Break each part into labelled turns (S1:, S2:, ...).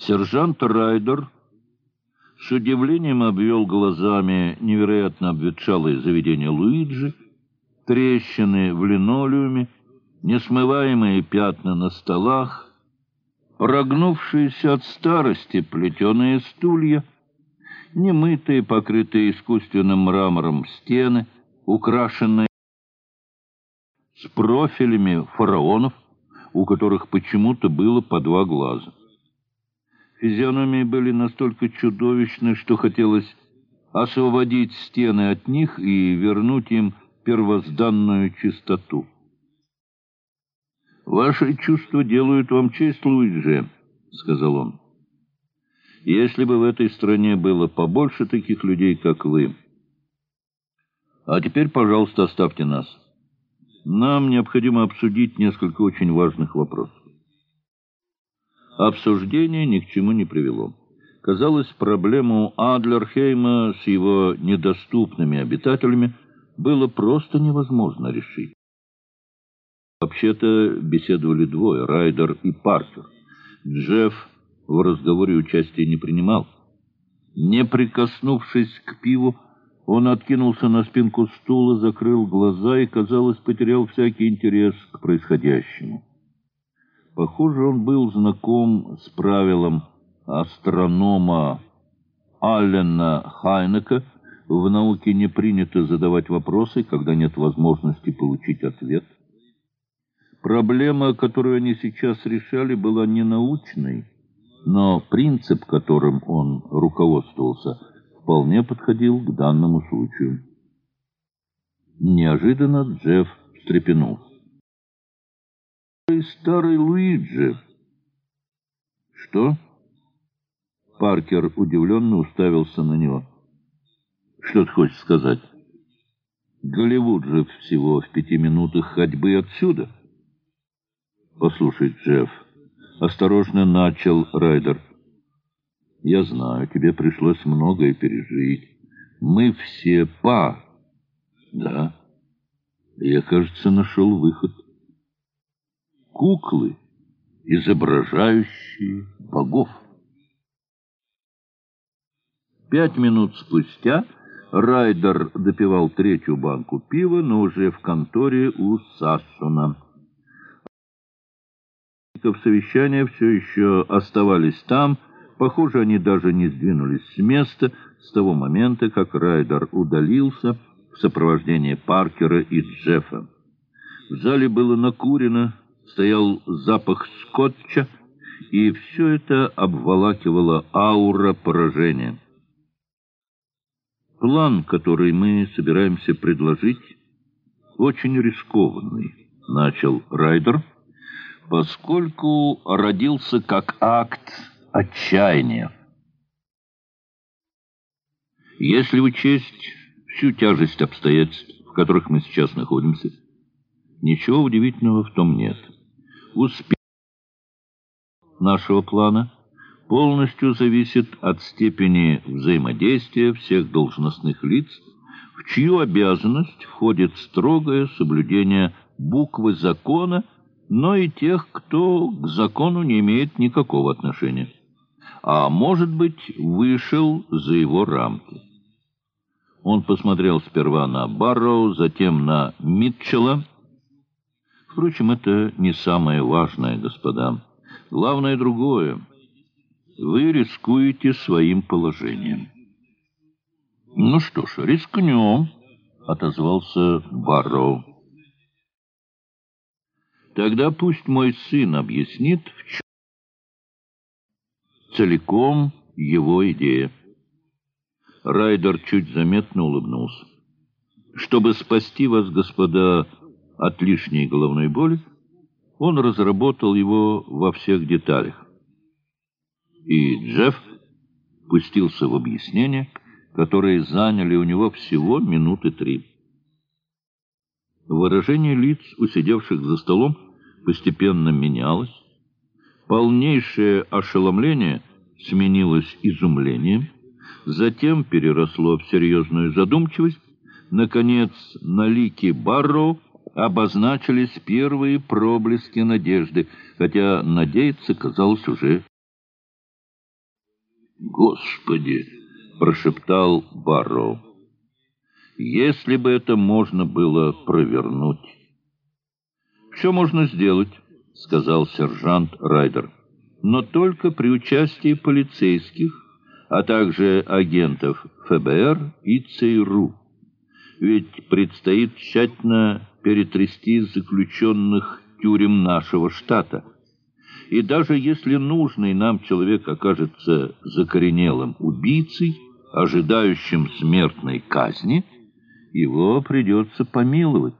S1: Сержант Райдер с удивлением обвел глазами невероятно обветшалое заведение Луиджи, трещины в линолеуме, несмываемые пятна на столах, прогнувшиеся от старости плетеные стулья, немытые, покрытые искусственным мрамором стены, украшенные с профилями фараонов, у которых почему-то было по два глаза. Физиономии были настолько чудовищны, что хотелось освободить стены от них и вернуть им первозданную чистоту. «Ваши чувства делают вам честь, Луиджи», — сказал он. «Если бы в этой стране было побольше таких людей, как вы. А теперь, пожалуйста, оставьте нас. Нам необходимо обсудить несколько очень важных вопросов». Обсуждение ни к чему не привело. Казалось, проблему Адлерхейма с его недоступными обитателями было просто невозможно решить. Вообще-то беседовали двое, Райдер и Паркер. Джефф в разговоре участия не принимал. Не прикоснувшись к пиву, он откинулся на спинку стула, закрыл глаза и, казалось, потерял всякий интерес к происходящему. Похоже, он был знаком с правилом астронома Аллена Хайнека. В науке не принято задавать вопросы, когда нет возможности получить ответ. Проблема, которую они сейчас решали, была не научной, но принцип, которым он руководствовался, вполне подходил к данному случаю. Неожиданно Джефф встрепенулся старый Луиджи. Что? Паркер удивленно уставился на него. Что ты хочешь сказать? Голливуд же всего в пяти минутах ходьбы отсюда. Послушай, Джефф, осторожно начал Райдер. Я знаю, тебе пришлось многое пережить. Мы все па. Да. Я, кажется, нашел выход куклы, изображающие богов. Пять минут спустя Райдер допивал третью банку пива, но уже в конторе у Сассуна. Совещания все еще оставались там. Похоже, они даже не сдвинулись с места с того момента, как Райдер удалился в сопровождении Паркера и Джеффа. В зале было накурено, стоял запах скотча, и все это обволакивала аура поражения. План, который мы собираемся предложить, очень рискованный, начал Райдер, поскольку родился как акт отчаяния. Если учесть всю тяжесть обстоятельств, в которых мы сейчас находимся, ничего удивительного в том нет. Успех нашего плана полностью зависит от степени взаимодействия всех должностных лиц, в чью обязанность входит строгое соблюдение буквы закона, но и тех, кто к закону не имеет никакого отношения, а, может быть, вышел за его рамки. Он посмотрел сперва на Барроу, затем на Митчелла, Впрочем, это не самое важное, господа. Главное другое. Вы рискуете своим положением. Ну что ж, рискнем, отозвался Барроу. Тогда пусть мой сын объяснит, в чем целиком его идея. Райдер чуть заметно улыбнулся. Чтобы спасти вас, господа, от лишней головной боли, он разработал его во всех деталях. И Джефф пустился в объяснения, которые заняли у него всего минуты три. Выражение лиц у сидевших за столом постепенно менялось. Полнейшее ошеломление сменилось изумлением, затем переросло в серьезную задумчивость. Наконец, на лике Барроу обозначились первые проблески надежды, хотя надеяться казалось уже «Господи!» — прошептал Барроу. «Если бы это можно было провернуть!» «Все можно сделать», — сказал сержант Райдер, «но только при участии полицейских, а также агентов ФБР и ЦРУ. Ведь предстоит тщательно перетрясти заключенных тюрем нашего штата». И даже если нужный нам человек окажется закоренелым убийцей, ожидающим смертной казни, его придется помиловать.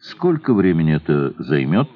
S1: Сколько времени это займет?